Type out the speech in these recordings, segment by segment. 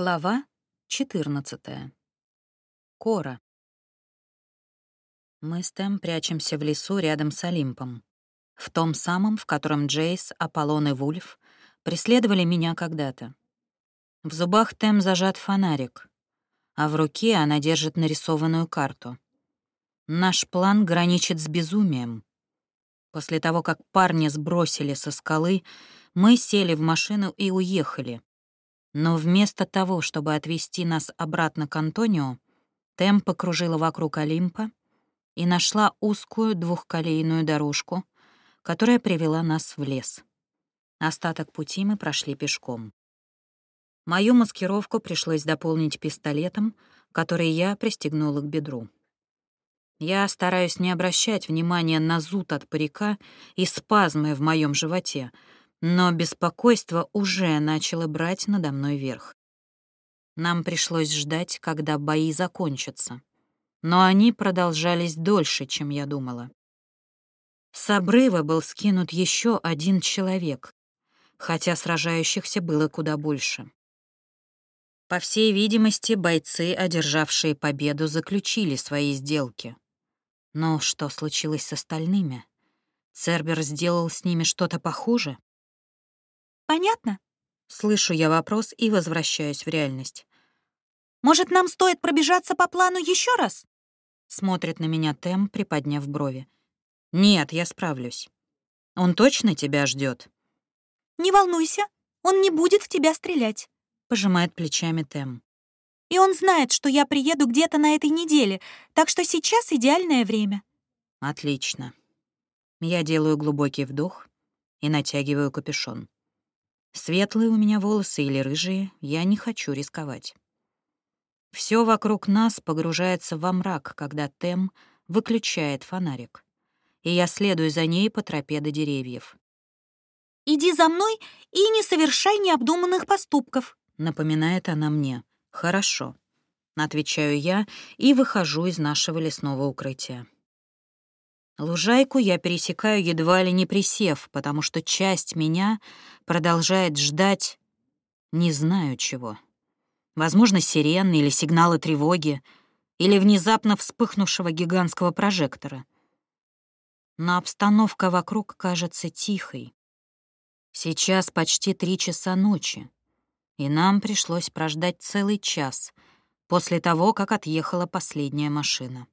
Глава 14. Кора. Мы с Тем прячемся в лесу рядом с Олимпом. В том самом, в котором Джейс, Аполлон и Вульф преследовали меня когда-то. В зубах Тем зажат фонарик, а в руке она держит нарисованную карту. Наш план граничит с безумием. После того, как парня сбросили со скалы, мы сели в машину и уехали — но вместо того, чтобы отвезти нас обратно к Антонио, Тем покружила вокруг Олимпа и нашла узкую двухколейную дорожку, которая привела нас в лес. Остаток пути мы прошли пешком. Мою маскировку пришлось дополнить пистолетом, который я пристегнула к бедру. Я стараюсь не обращать внимания на зуд от парика и спазмы в моем животе, но беспокойство уже начало брать надо мной верх. Нам пришлось ждать, когда бои закончатся. Но они продолжались дольше, чем я думала. С обрыва был скинут еще один человек, хотя сражающихся было куда больше. По всей видимости, бойцы, одержавшие победу, заключили свои сделки. Но что случилось с остальными? Цербер сделал с ними что-то похуже? Понятно?» Слышу я вопрос и возвращаюсь в реальность. «Может, нам стоит пробежаться по плану еще раз?» Смотрит на меня Тем, приподняв брови. «Нет, я справлюсь. Он точно тебя ждет. «Не волнуйся, он не будет в тебя стрелять», — пожимает плечами Тем. «И он знает, что я приеду где-то на этой неделе, так что сейчас идеальное время». «Отлично». Я делаю глубокий вдох и натягиваю капюшон. Светлые у меня волосы или рыжие, я не хочу рисковать. Все вокруг нас погружается во мрак, когда Тем выключает фонарик, и я следую за ней по тропе до деревьев. «Иди за мной и не совершай необдуманных поступков», — напоминает она мне. «Хорошо», — отвечаю я и выхожу из нашего лесного укрытия. Лужайку я пересекаю едва ли не присев, потому что часть меня продолжает ждать не знаю чего. Возможно, сирены или сигналы тревоги, или внезапно вспыхнувшего гигантского прожектора. Но обстановка вокруг кажется тихой. Сейчас почти три часа ночи, и нам пришлось прождать целый час после того, как отъехала последняя машина.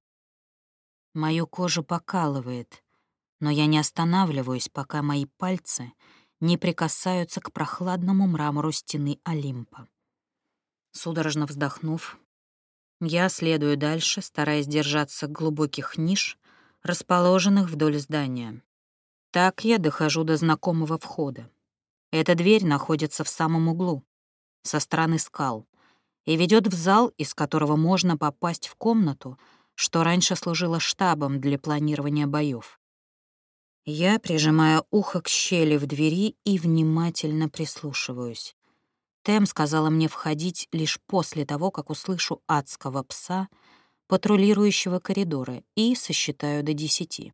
Мою кожу покалывает, но я не останавливаюсь, пока мои пальцы не прикасаются к прохладному мрамору стены Олимпа. Судорожно вздохнув, я следую дальше, стараясь держаться глубоких ниш, расположенных вдоль здания. Так я дохожу до знакомого входа. Эта дверь находится в самом углу, со стороны скал, и ведет в зал, из которого можно попасть в комнату, что раньше служило штабом для планирования боев. Я прижимаю ухо к щели в двери и внимательно прислушиваюсь. Тем сказала мне входить лишь после того, как услышу адского пса, патрулирующего коридоры, и сосчитаю до десяти.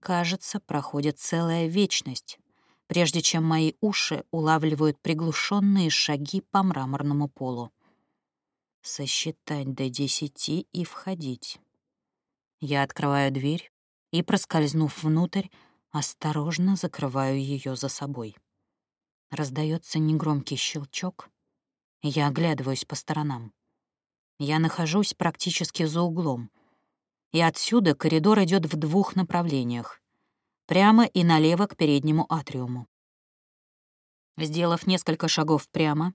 Кажется, проходит целая вечность, прежде чем мои уши улавливают приглушенные шаги по мраморному полу сосчитать до десяти и входить. Я открываю дверь и, проскользнув внутрь, осторожно закрываю ее за собой. Раздается негромкий щелчок, я оглядываюсь по сторонам. Я нахожусь практически за углом, и отсюда коридор идет в двух направлениях — прямо и налево к переднему атриуму. Сделав несколько шагов прямо,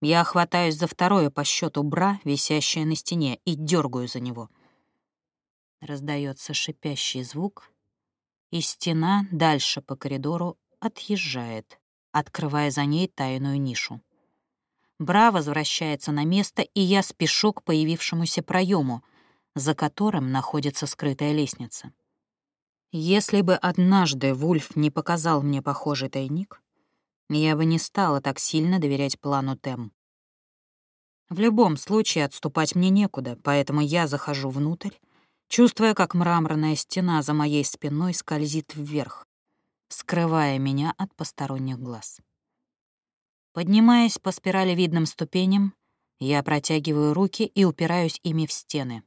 я хватаюсь за второе по счету бра, висящее на стене, и дергаю за него. Раздается шипящий звук, и стена дальше по коридору отъезжает, открывая за ней тайную нишу. Бра возвращается на место, и я спешу к появившемуся проему, за которым находится скрытая лестница. Если бы однажды Вульф не показал мне похожий тайник, я бы не стала так сильно доверять плану Тем. В любом случае отступать мне некуда, поэтому я захожу внутрь, чувствуя, как мраморная стена за моей спиной скользит вверх, скрывая меня от посторонних глаз. Поднимаясь по спиралевидным ступеням, я протягиваю руки и упираюсь ими в стены.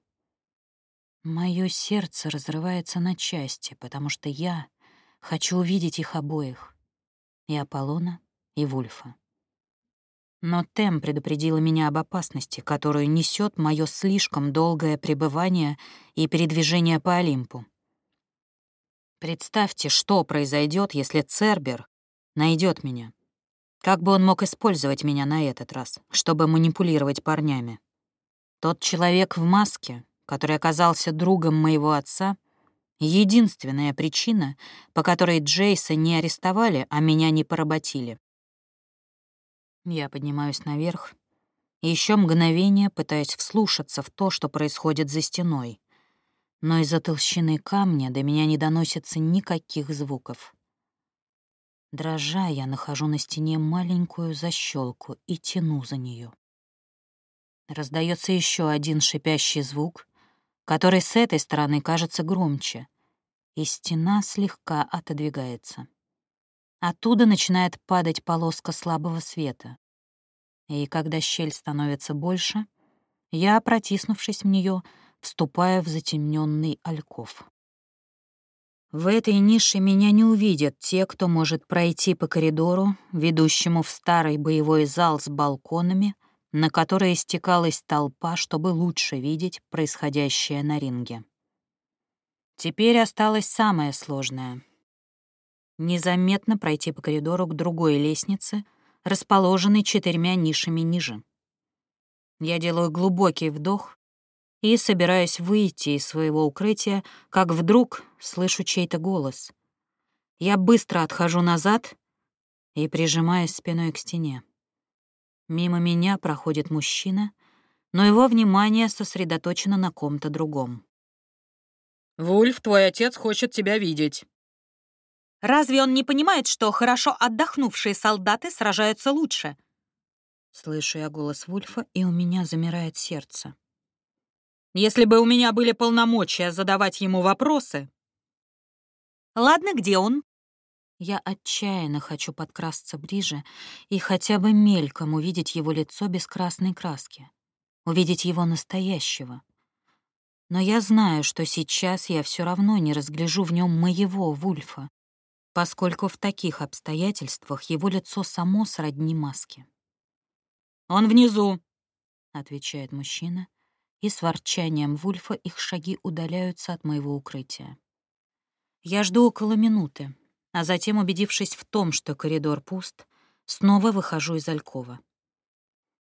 Моё сердце разрывается на части, потому что я хочу увидеть их обоих — и Аполлона, и Вульфа. Но Тем предупредила меня об опасности, которую несет мое слишком долгое пребывание и передвижение по Олимпу. Представьте, что произойдет, если Цербер найдет меня. Как бы он мог использовать меня на этот раз, чтобы манипулировать парнями? Тот человек в маске, который оказался другом моего отца, единственная причина, по которой Джейса не арестовали, а меня не поработили. Я поднимаюсь наверх еще мгновение пытаюсь вслушаться в то, что происходит за стеной. Но из-за толщины камня до меня не доносится никаких звуков. Дрожа, я нахожу на стене маленькую защелку и тяну за нее. Раздается еще один шипящий звук, который с этой стороны кажется громче, и стена слегка отодвигается. Оттуда начинает падать полоска слабого света. И когда щель становится больше, я, протиснувшись в нее, вступаю в затемненный альков. В этой нише меня не увидят те, кто может пройти по коридору, ведущему в старый боевой зал с балконами, на которые стекалась толпа, чтобы лучше видеть происходящее на ринге. Теперь осталось самое сложное — незаметно пройти по коридору к другой лестнице, расположенной четырьмя нишами ниже. Я делаю глубокий вдох и собираюсь выйти из своего укрытия, как вдруг слышу чей-то голос. Я быстро отхожу назад и прижимаюсь спиной к стене. Мимо меня проходит мужчина, но его внимание сосредоточено на ком-то другом. «Вульф, твой отец хочет тебя видеть». «Разве он не понимает, что хорошо отдохнувшие солдаты сражаются лучше?» Слышу я голос Вульфа, и у меня замирает сердце. Если бы у меня были полномочия задавать ему вопросы... Ладно, где он? Я отчаянно хочу подкрасться ближе и хотя бы мельком увидеть его лицо без красной краски. Увидеть его настоящего. Но я знаю, что сейчас я все равно не разгляжу в нем моего Вульфа, поскольку в таких обстоятельствах его лицо само сродни маске. «Он внизу», — отвечает мужчина, и с ворчанием Вульфа их шаги удаляются от моего укрытия. Я жду около минуты, а затем, убедившись в том, что коридор пуст, снова выхожу из Алькова.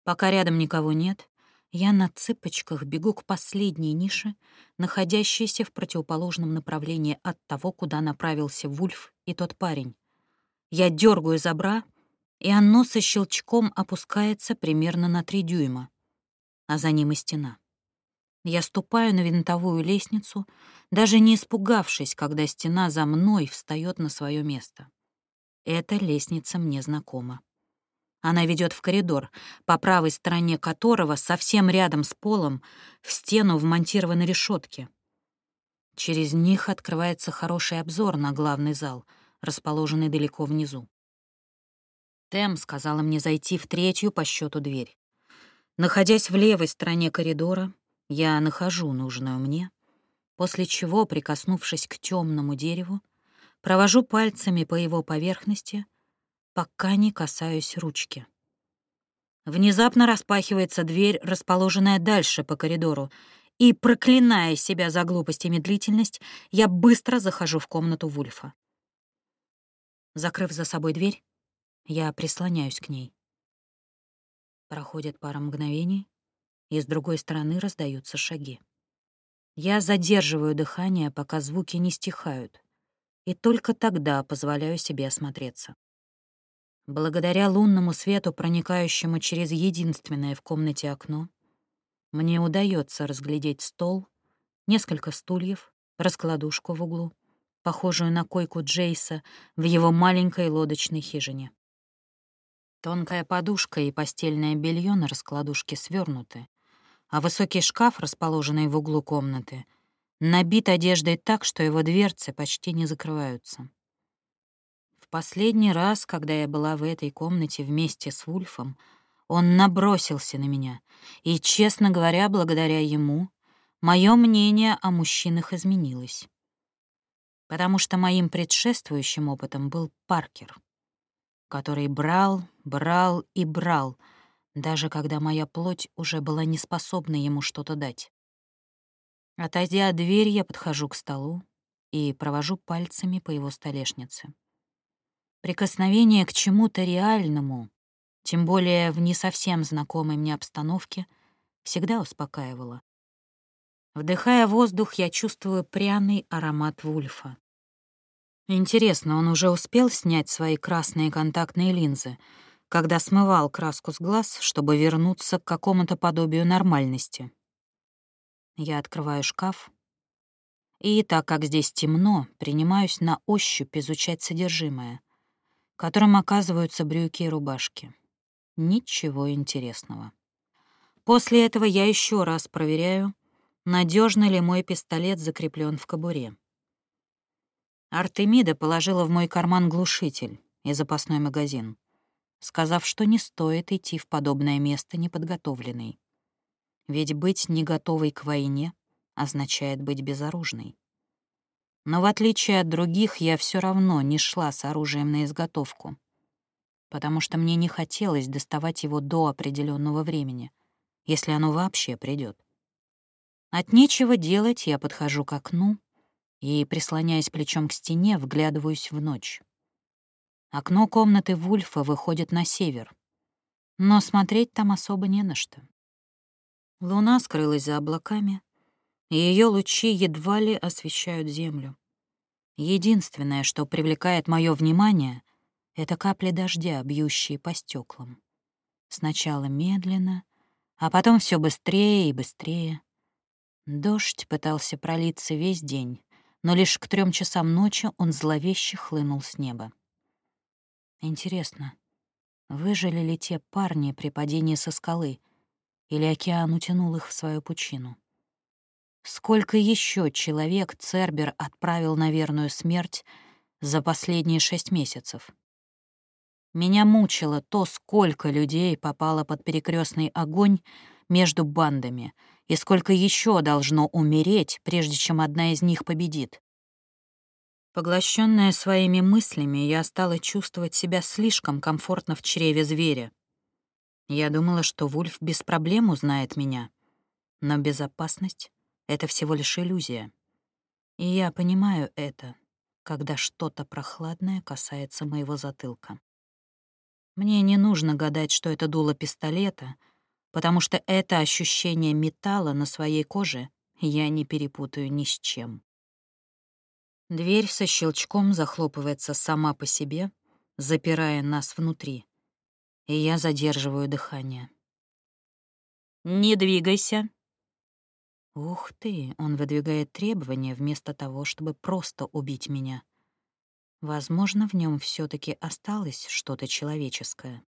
Пока рядом никого нет, я на цыпочках бегу к последней нише, находящейся в противоположном направлении от того, куда направился Вульф и тот парень. Я дергаю за бра, и оно со щелчком опускается примерно на три дюйма, а за ним и стена. Я ступаю на винтовую лестницу, даже не испугавшись, когда стена за мной встает на свое место. Эта лестница мне знакома. Она ведет в коридор, по правой стороне которого, совсем рядом с полом, в стену вмонтированы решетки. Через них открывается хороший обзор на главный зал, расположенный далеко внизу. Тем сказала мне зайти в третью по счету дверь. Находясь в левой стороне коридора, я нахожу нужную мне, после чего, прикоснувшись к темному дереву, провожу пальцами по его поверхности, пока не касаюсь ручки. Внезапно распахивается дверь, расположенная дальше по коридору, и, проклиная себя за глупость и медлительность, я быстро захожу в комнату Вульфа. Закрыв за собой дверь, я прислоняюсь к ней. Проходит пара мгновений, и с другой стороны раздаются шаги. Я задерживаю дыхание, пока звуки не стихают, и только тогда позволяю себе осмотреться. Благодаря лунному свету, проникающему через единственное в комнате окно, мне удается разглядеть стол, несколько стульев, раскладушку в углу, похожую на койку Джейса в его маленькой лодочной хижине. Тонкая подушка и постельное белье на раскладушке свернуты, а высокий шкаф, расположенный в углу комнаты, набит одеждой так, что его дверцы почти не закрываются. В последний раз, когда я была в этой комнате вместе с Вульфом, он набросился на меня, и, честно говоря, благодаря ему, мое мнение о мужчинах изменилось. Потому что моим предшествующим опытом был Паркер, который брал, брал и брал, даже когда моя плоть уже была не способна ему что-то дать. Отойдя от двери, я подхожу к столу и провожу пальцами по его столешнице. Прикосновение к чему-то реальному, тем более в не совсем знакомой мне обстановке, всегда успокаивало. Вдыхая воздух, я чувствую пряный аромат вульфа. Интересно, он уже успел снять свои красные контактные линзы, когда смывал краску с глаз, чтобы вернуться к какому-то подобию нормальности. Я открываю шкаф, и, так как здесь темно, принимаюсь на ощупь изучать содержимое, которым оказываются брюки и рубашки. Ничего интересного. После этого я еще раз проверяю, надежно ли мой пистолет закреплен в кобуре. Артемида положила в мой карман глушитель и запасной магазин, сказав, что не стоит идти в подобное место неподготовленной. Ведь быть не готовой к войне означает быть безоружной. Но в отличие от других, я все равно не шла с оружием на изготовку потому что мне не хотелось доставать его до определенного времени, если оно вообще придет. От нечего делать я подхожу к окну и, прислоняясь плечом к стене, вглядываюсь в ночь. Окно комнаты Вульфа выходит на север, но смотреть там особо не на что. Луна скрылась за облаками, и ее лучи едва ли освещают землю. Единственное, что привлекает мое внимание, это капли дождя, бьющие по стеклам. Сначала медленно, а потом все быстрее и быстрее. Дождь пытался пролиться весь день, но лишь к трем часам ночи он зловеще хлынул с неба. Интересно, выжили ли те парни при падении со скалы, или океан утянул их в свою пучину? Сколько еще человек Цербер отправил на верную смерть за последние шесть месяцев? Меня мучило то, сколько людей попало под перекрестный огонь между бандами и сколько еще должно умереть, прежде чем одна из них победит. Поглощенная своими мыслями, я стала чувствовать себя слишком комфортно в чреве зверя. Я думала, что Вульф без проблем узнает меня. Но безопасность — это всего лишь иллюзия. И я понимаю это, когда что-то прохладное касается моего затылка. Мне не нужно гадать, что это дуло пистолета, потому что это ощущение металла на своей коже я не перепутаю ни с чем. Дверь со щелчком захлопывается сама по себе, запирая нас внутри, и я задерживаю дыхание. «Не двигайся!» Ух ты, он выдвигает требования вместо того, чтобы просто убить меня. Возможно, в нем все таки осталось что-то человеческое.